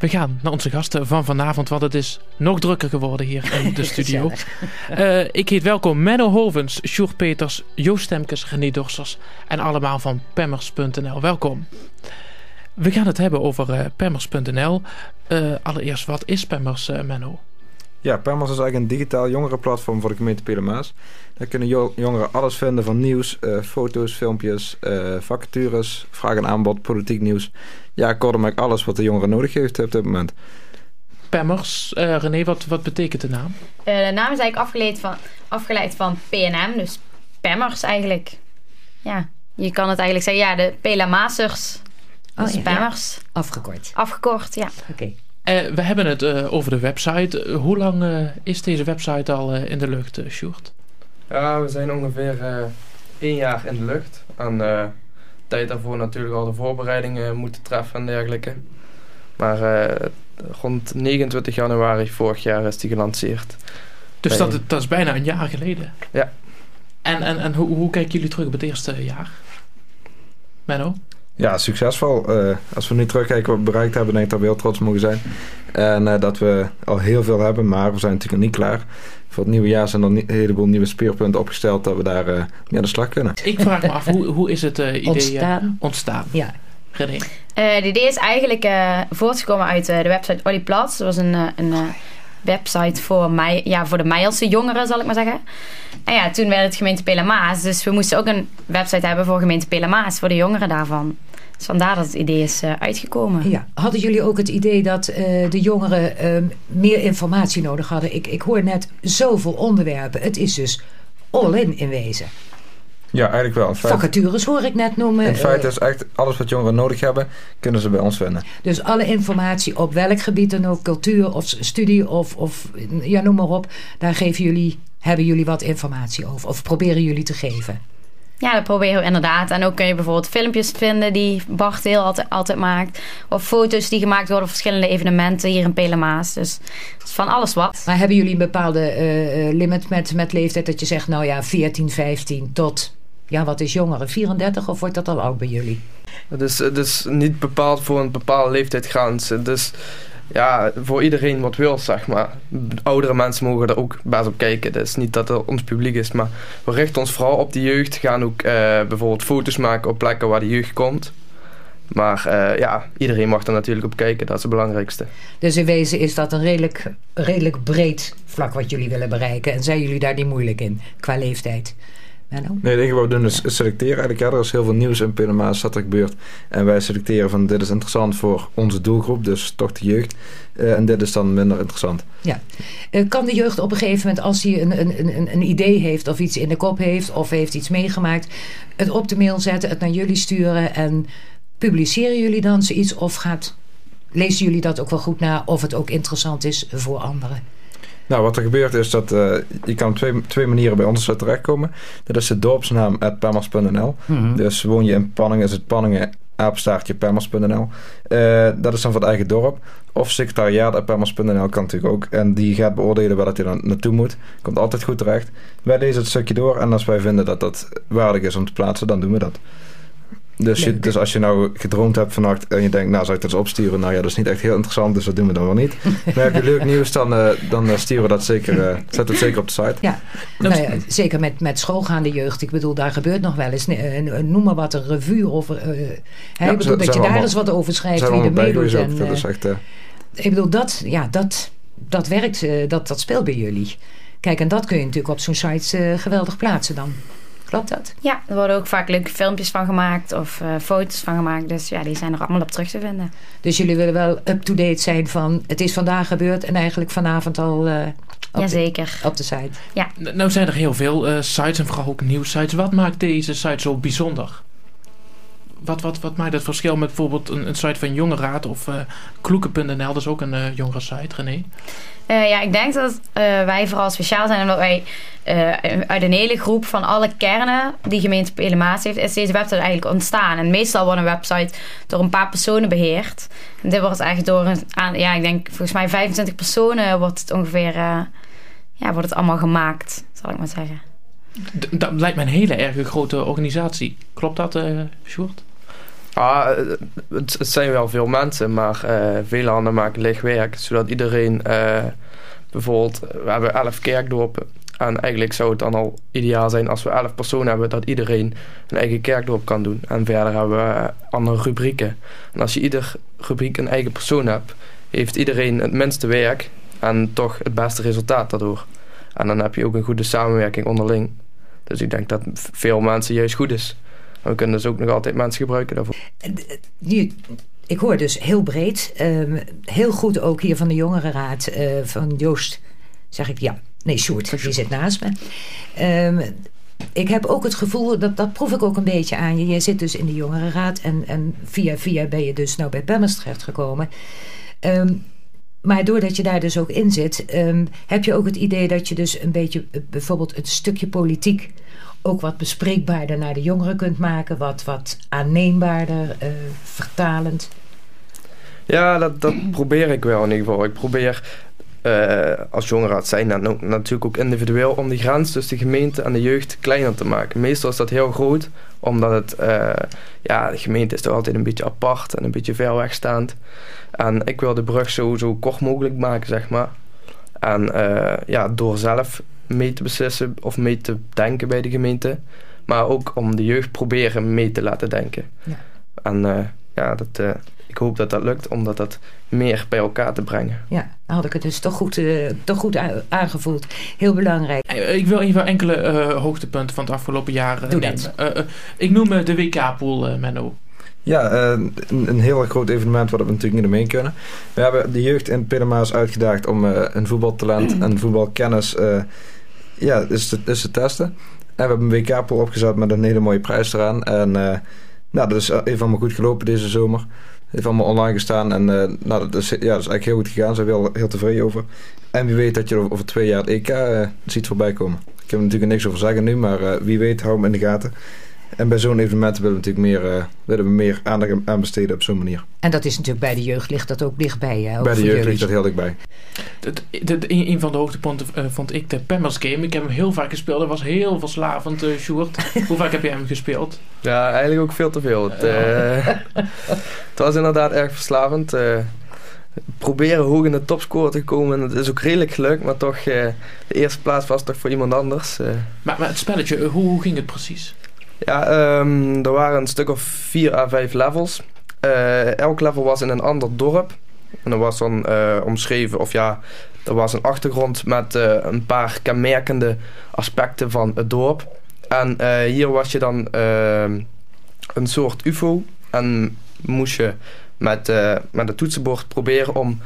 We gaan naar onze gasten van vanavond, want het is nog drukker geworden hier in de studio. uh, ik heet welkom Menno Hovens, Sjoerd Peters, Joost Stemkes, René Dorsers en allemaal van Pemmers.nl. Welkom. We gaan het hebben over uh, Pemmers.nl. Uh, allereerst, wat is Pemmers, Menno? Ja, Pemmers is eigenlijk een digitaal jongerenplatform voor de gemeente Pelemaas. Daar kunnen jongeren alles vinden van nieuws, foto's, filmpjes, vacatures, vraag en aanbod, politiek nieuws ja, kortom alles wat de jongeren nodig heeft op dit moment. Pemmers, uh, René, wat, wat betekent de naam? Uh, de naam is eigenlijk afgeleid van, afgeleid van PNM, dus Pemmers eigenlijk. Ja, je kan het eigenlijk zeggen, ja, de Pelamasers. Oh, dus ja, Pemmers. Afgekort. Afgekort, ja. Oké. Uh, we hebben het over de website. hoe lang is deze website al in de lucht, Sjoerd? Ja, we zijn ongeveer één jaar in de lucht. En tijd daarvoor natuurlijk al de voorbereidingen moeten treffen en dergelijke. Maar uh, rond 29 januari vorig jaar is die gelanceerd. Dus dat, dat is bijna een jaar geleden? Ja. En, en, en hoe, hoe kijken jullie terug op het eerste jaar? Menno? Ja, succesvol. Uh, als we nu terugkijken wat we bereikt hebben, denk ik dat we heel trots mogen zijn. En uh, dat we al heel veel hebben, maar we zijn natuurlijk nog niet klaar voor het nieuwe jaar zijn er een heleboel nieuwe speerpunten opgesteld dat we daar uh, mee aan de slag kunnen. Ik vraag me af, hoe, hoe is het uh, idee ontstaan? ontstaan? Ja. René? het idee is eigenlijk voortgekomen uit de website Oliplatz. Dat was een, een website voor, mij, ja, voor de Mijelse jongeren, zal ik maar zeggen. En ja, toen werd het gemeente Pelamaas. Dus we moesten ook een website hebben voor gemeente Pelamaas, voor de jongeren daarvan. Dus vandaar dat het idee is uh, uitgekomen. Ja. Hadden jullie ook het idee dat uh, de jongeren uh, meer informatie nodig hadden? Ik, ik hoor net zoveel onderwerpen. Het is dus all-in in wezen. Ja, eigenlijk wel. Feit, Vacatures hoor ik net noemen. In feite is echt alles wat jongeren nodig hebben, kunnen ze bij ons vinden. Dus alle informatie op welk gebied dan ook, cultuur of studie of, of ja, noem maar op. Daar geven jullie, hebben jullie wat informatie over of proberen jullie te geven. Ja, dat proberen we inderdaad. En ook kun je bijvoorbeeld filmpjes vinden die Bart heel altijd, altijd maakt. Of foto's die gemaakt worden op verschillende evenementen hier in Pelemaas. Dus van alles wat. Maar hebben jullie een bepaalde uh, limit met, met leeftijd dat je zegt, nou ja, 14, 15 tot, ja, wat is jongeren? 34 of wordt dat al oud bij jullie? Het is, het is niet bepaald voor een bepaalde leeftijdsgrens. Dus ja, voor iedereen wat wil, zeg maar. Oudere mensen mogen er ook best op kijken. Het is niet dat het ons publiek is, maar we richten ons vooral op de jeugd. Gaan ook uh, bijvoorbeeld foto's maken op plekken waar de jeugd komt. Maar uh, ja, iedereen mag er natuurlijk op kijken. Dat is het belangrijkste. Dus in wezen is dat een redelijk, redelijk breed vlak wat jullie willen bereiken. En zijn jullie daar niet moeilijk in qua leeftijd? Nee, wat we doen is selecteren eigenlijk. Er is heel veel nieuws in Panama's dat er gebeurt. En wij selecteren van dit is interessant voor onze doelgroep, dus toch de jeugd. Uh, en dit is dan minder interessant. Ja. Uh, kan de jeugd op een gegeven moment, als hij een, een, een, een idee heeft of iets in de kop heeft of heeft iets meegemaakt, het op de mail zetten, het naar jullie sturen en publiceren jullie dan zoiets of gaat, lezen jullie dat ook wel goed na of het ook interessant is voor anderen? Nou, wat er gebeurt is dat uh, je kan op twee, twee manieren bij ons terechtkomen. Dat is de dorpsnaam pemmers.nl. Mm Dus woon je in Panningen, is het Panningen apenstaartje pemmers.nl. Uh, dat is dan voor het eigen dorp. Of secretariaat.pemmers.nl kan natuurlijk ook. En die gaat beoordelen waar dat je dan naartoe moet. Komt altijd goed terecht. Wij lezen het stukje door en als wij vinden dat dat waardig is om te plaatsen, dan doen we dat. Dus, je, dus als je nou gedroomd hebt vannacht en je denkt, nou zou ik dat eens opsturen? Nou ja, dat is niet echt heel interessant, dus dat doen we dan wel niet. maar heb je leuk nieuws, dan, uh, dan uh, sturen we dat zeker, uh, zet het zeker op de site. Ja, nou ja zeker met, met schoolgaande jeugd. Ik bedoel, daar gebeurt nog wel eens. noem maar wat, een revue over. Ja, ik bedoel, dat je daar eens wat over schrijft, wie er meedoet. En, dat is echt, ik bedoel, dat, ja, dat, dat werkt, dat, dat speelt bij jullie. Kijk, en dat kun je natuurlijk op zo'n site geweldig plaatsen dan. Klopt dat? Ja, er worden ook vaak leuke filmpjes van gemaakt of uh, foto's van gemaakt. Dus ja, die zijn er allemaal op terug te vinden. Dus jullie willen wel up-to-date zijn van het is vandaag gebeurd en eigenlijk vanavond al uh, op, Jazeker. De, op de site. Ja. Nou zijn er heel veel uh, sites en vooral ook nieuwsites. Wat maakt deze site zo bijzonder? Wat, wat, wat maakt het verschil met bijvoorbeeld een, een site van Jongeraad of uh, kloeken.nl? Dat is ook een uh, jongere site, René. Uh, ja, ik denk dat wij vooral speciaal zijn omdat wij uit een hele groep van alle kernen die gemeente Pelemaas heeft, is deze website eigenlijk ontstaan. En meestal wordt een website door een paar personen beheerd. En dit wordt eigenlijk door een, ja, ik denk volgens mij 25 personen wordt het ongeveer, ja, wordt het allemaal gemaakt, zal ik maar zeggen. dat lijkt me een hele erg grote organisatie. Klopt dat, uh, Sjoerd? Ah, het, het zijn wel veel mensen, maar eh, vele handen maken licht werk. Zodat iedereen, eh, bijvoorbeeld, we hebben elf kerkdorpen. En eigenlijk zou het dan al ideaal zijn als we elf personen hebben, dat iedereen een eigen kerkdorp kan doen. En verder hebben we eh, andere rubrieken. En als je ieder rubriek een eigen persoon hebt, heeft iedereen het minste werk en toch het beste resultaat daardoor. En dan heb je ook een goede samenwerking onderling. Dus ik denk dat veel mensen juist goed is. We kunnen dus ook nog altijd mensen gebruiken daarvoor. Nu, ik hoor dus heel breed. ehm, heel goed ook hier van de Jongerenraad eh, van Joost. Zeg ik ja. Nee, Sjoerd, die zit naast me. Ehm, ik heb ook het gevoel, dat, dat proef ik ook een beetje aan je. Jij zit dus in de Jongerenraad en, en via via ben je dus nou bij Pemmers terechtgekomen. Ehm, maar doordat je daar dus ook in zit, ehm, heb je ook het idee dat je dus een beetje eh, bijvoorbeeld het stukje politiek ook wat bespreekbaarder naar de jongeren kunt maken, wat, wat aanneembaarder, eh, vertalend. Ja, dat, dat probeer ik wel in ieder geval. Ik probeer eh, als jongeraad zijn dan natuurlijk ook individueel om die grens tussen de gemeente en de jeugd kleiner te maken. Meestal is dat heel groot, omdat het, eh, ja, de gemeente is toch altijd een beetje apart en een beetje ver wegstaand. En ik wil de brug zo, zo kort mogelijk maken, zeg maar. En eh, ja, door zelf mee te beslissen of mee te denken bij de gemeente. Maar ook om de jeugd proberen mee te laten denken. Ja. En ja, dat, ik hoop dat dat lukt om dat, dat meer bij elkaar te brengen. Ja, dan had ik het dus toch goed, eh, toch goed aangevoeld. Heel belangrijk. Eh, Ik wil even enkele eh, hoogtepunten van het afgelopen jaar Doe nemen. dat. Ik noem de WK-pool, eh, Menno. Ja, een, een heel erg groot evenement waar we natuurlijk niet omheen kunnen. We hebben de jeugd in Pinamaas uitgedaagd om eh, een voetbaltalent en voetbalkennis eh, ja, is te, is te testen. En we hebben een WK-pool opgezet met een hele mooie prijs eraan. En eh, nou, dat is even allemaal goed gelopen deze zomer. Heeft allemaal online gestaan en eh, nou, dat, is, ja, dat is eigenlijk heel goed gegaan. Zijn we heel, tevreden over. En wie weet dat je over, over twee jaar het EK eh, ziet voorbij komen. Ik heb er natuurlijk niks over zeggen nu, maar eh, wie weet, hou hem in de gaten. En bij zo'n evenement willen we natuurlijk meer, eh, willen we meer aandacht aan besteden op zo'n manier. En dat is natuurlijk bij de jeugd ligt dat ook dichtbij. Hè, ook bij de jeugd jullie. ligt dat heel dichtbij. Het- het- een, een van de hoogtepunten eh, vond ik de Pammers Game. Ik heb hem heel vaak gespeeld. Dat was heel verslavend, eh Sjoerd. Hoe vaak heb jij hem gespeeld? Ja, eigenlijk ook veel te veel. Het, eh, het was inderdaad erg verslavend. eh, proberen hoog in de topscore te komen. Het is ook redelijk gelukt, maar toch, eh, de eerste plaats was toch voor iemand anders. eh. Maar, maar het spelletje, hoe, hoe ging het precies? Ja, ehm, er waren een stuk of vier à vijf levels. Eh, elk level was in een ander dorp. En er was dan eh, omschreven, of ja, er was een achtergrond met eh, een paar kenmerkende aspecten van het dorp. En hier was je dan ehm, een soort UFO. En moest je met, met het toetsenbord proberen om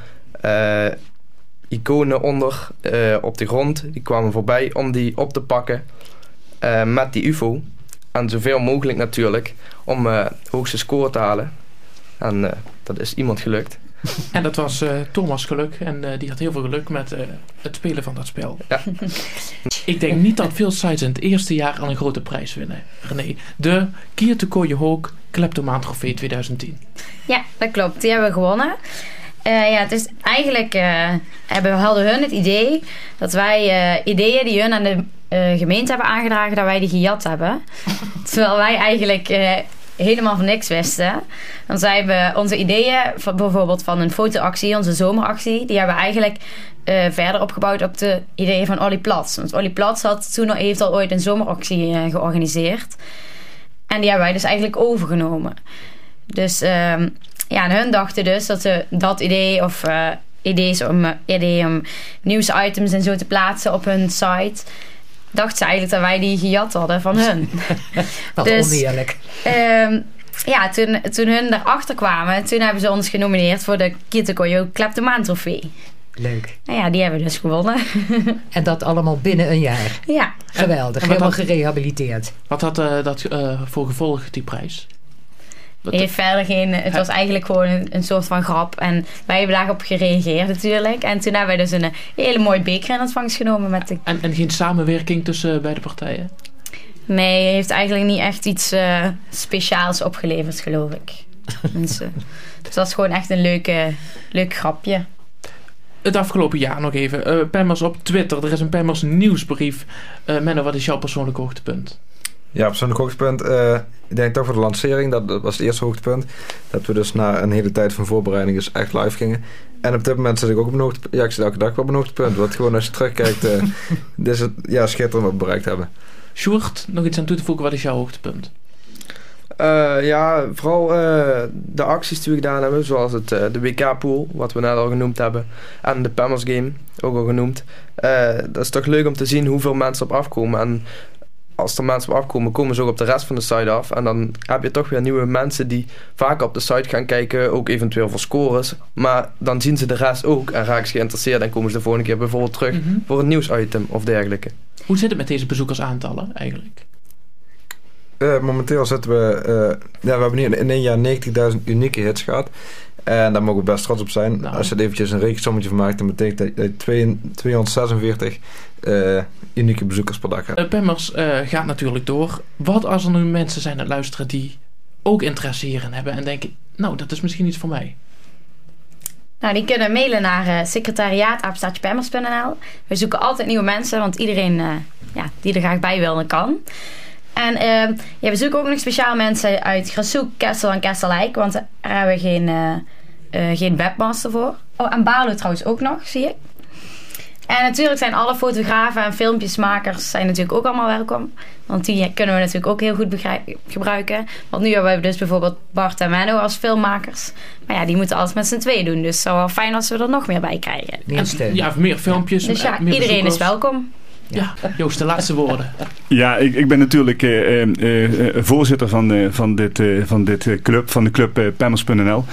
iconen onder op de grond, die kwamen voorbij, om die op te pakken met die UFO. En zoveel mogelijk natuurlijk om eh hoogste score te halen. En eh, dat is iemand gelukt. En dat was eh, Thomas geluk. En eh, die had heel veel geluk met eh, het spelen van dat spel. Ja. ik denk niet dat veel sites in het eerste jaar al een grote prijs winnen. René, de Kier te Koje Hoog Kleptomaan Trofee 2010. Ja, dat klopt. Die hebben we gewonnen. Eh, ja, het is eigenlijk eh, hebben, hadden hun het idee dat wij eh, ideeën die hun aan de eh, gemeente hebben aangedragen, dat wij die gejat hebben. Terwijl wij eigenlijk eh, helemaal van niks wisten. Want zij hebben onze ideeën, van, bijvoorbeeld van een fotoactie, onze zomeractie, die hebben we eigenlijk eh, verder opgebouwd op de ideeën van Olly Plats. Want Olly Plats had toen al, heeft al ooit een zomeractie georganiseerd. En die hebben wij dus eigenlijk overgenomen. Dus ehm, ja, en hun dachten dus dat ze dat idee of ideeën om, eh, idee om nieuwsitems en zo te plaatsen op hun site, dachten ze eigenlijk dat wij die gejat hadden van hun. Wat Dus- oneerlijk. Ehm, ja, toen, toen hun daarachter kwamen, toen hebben ze ons genomineerd voor de Kittekoyo Kleptomaan trofee. Leuk. Nou ja, die hebben we dus gewonnen. En dat allemaal binnen een jaar. ja. Geweldig. Helemaal gerehabiliteerd. Wat had eh, dat eh, voor gevolg, die prijs? Verder geen. Het was eigenlijk gewoon een, een soort van grap. En wij hebben daarop gereageerd natuurlijk. En toen hebben wij dus een hele mooie beker in ontvangst genomen met de. en, en geen samenwerking tussen beide partijen? Nee, heeft eigenlijk niet echt iets eh, speciaals opgeleverd, geloof ik. dus, eh, het was gewoon echt een leuke, leuk grapje. Het afgelopen jaar nog even. eh Pammers op Twitter. Er is een Pammers nieuwsbrief. Eh Menno, wat is jouw persoonlijk hoogtepunt? Ja, persoonlijk hoogtepunt. Uh, ik denk toch voor de lancering, dat, dat, was het eerste hoogtepunt. Dat we dus na een hele tijd van voorbereiding dus echt live gingen. En op dit moment zit ik ook op een hoogtepunt. Ja, ik zit elke dag op een hoogtepunt. Want gewoon als je terugkijkt, uh, dit is het ja, schitterend wat we bereikt hebben. Sjoerd, nog iets aan toe te voegen. Wat is jouw hoogtepunt? Uh, ja, vooral uh, de acties die we gedaan hebben, zoals het, uh, de WK-pool, wat we net al genoemd hebben, en de Pammers Game, ook al genoemd. dat is toch leuk om te zien hoeveel mensen op afkomen. En als er mensen op afkomen, komen ze ook op de rest van de site af. En dan heb je toch weer nieuwe mensen die vaak op de site gaan kijken, ook eventueel voor scores. Maar dan zien ze de rest ook en raken ze geïnteresseerd en komen ze de volgende keer bijvoorbeeld terug mm -hmm. voor een nieuwsitem of dergelijke. Hoe zit het met deze bezoekersaantallen eigenlijk? Uh, momenteel zitten we... Uh, ja, we hebben nu in één jaar 90.000 unieke hits gehad. En daar mogen we best trots op zijn. Nou. Als je er eventjes een rekensommetje van maakt... dan betekent dat je 246 uh, unieke bezoekers per dag hebt. Uh, Pemmers gaat natuurlijk door. Wat als er nu mensen zijn aan luisteren... die ook interesse hierin hebben... en denken, nou, dat is misschien iets voor mij. Nou, die kunnen mailen naar uh, secretariaat.pemmers.nl. We zoeken altijd nieuwe mensen... want iedereen ja, die er graag bij wil en kan... En uh, ja, we zoeken ook nog speciaal mensen uit Grassoek, Kessel en Kesselijk. Want daar hebben we geen, geen webmaster voor. Oh, en Barlo trouwens ook nog, zie ik. En natuurlijk zijn alle fotografen en filmpjesmakers zijn natuurlijk ook allemaal welkom. Want die kunnen we natuurlijk ook heel goed gebruiken. Want nu hebben we dus bijvoorbeeld Bart en Menno als filmmakers. Maar ja, die moeten alles met z'n twee doen. Dus het zou wel fijn als we er nog meer bij krijgen. Meer ja, meer filmpjes. Dus ja, meer iedereen is welkom. Ja, Joost, de laatste woorden. Ja, ik, ik ben natuurlijk uh, uh, voorzitter van, van, dit, van dit club, van de club Pammers.nl.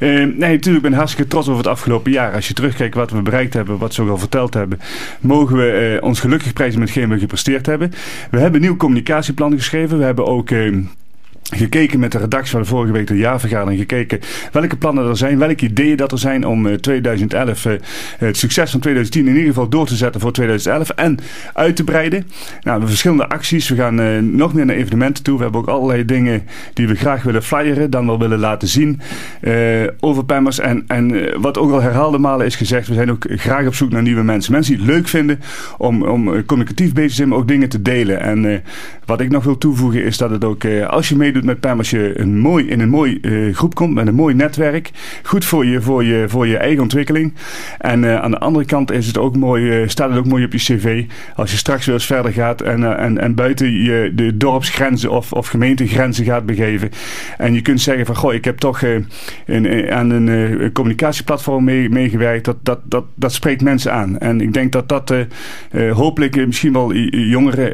nee, natuurlijk ben ik hartstikke trots over het afgelopen jaar. Als je terugkijkt wat we bereikt hebben, wat ze ook al verteld hebben, mogen we ons gelukkig prijzen met hetgeen we gepresteerd hebben. We hebben een nieuw communicatieplan geschreven. We hebben ook gekeken met de redactie van de vorige week de jaarvergadering. Gekeken welke plannen er zijn, welke ideeën dat er zijn om 2011 uh, het succes van 2010 in ieder geval door te zetten voor 2011 en uit te breiden. Nou, we verschillende acties. We gaan uh, nog meer naar evenementen toe. We hebben ook allerlei dingen die we graag willen flyeren, dan wel willen laten zien uh, over Pammers. En, en wat ook al herhaalde malen is gezegd, we zijn ook graag op zoek naar nieuwe mensen. Mensen die het leuk vinden om, om communicatief bezig te zijn, maar ook dingen te delen. En wat ik nog wil toevoegen is dat het ook, als je meedoet met PAM als je een mooi, in een mooi uh, groep komt met een mooi netwerk. Goed voor je, voor je, voor je eigen ontwikkeling. En uh, aan de andere kant is het ook mooi, uh, staat het ook mooi op je cv. Als je straks weer eens verder gaat en, en, en buiten je, de dorpsgrenzen of, of gemeentegrenzen gaat begeven. En je kunt zeggen van, goh, ik heb toch in, aan een communicatieplatform mee, meegewerkt. Dat, dat, dat, dat spreekt mensen aan. En ik denk dat dat hopelijk misschien wel jongeren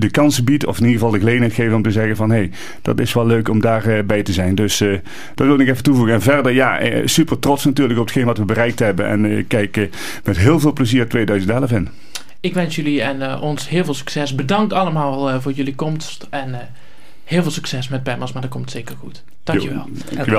de kansen biedt. Of in ieder geval de gelegenheid geven om te zeggen van, hey, dat is wel leuk om daarbij uh, bij te zijn. Dus uh, dat wil ik even toevoegen. En verder, ja, uh, super trots natuurlijk op hetgeen wat we bereikt hebben. En kijk met heel veel plezier 2011 in. Ik wens jullie en ons heel veel succes. Bedankt allemaal voor jullie komst. En heel veel succes met Bemmers, maar dat komt zeker goed. Dankjewel. Dankjewel.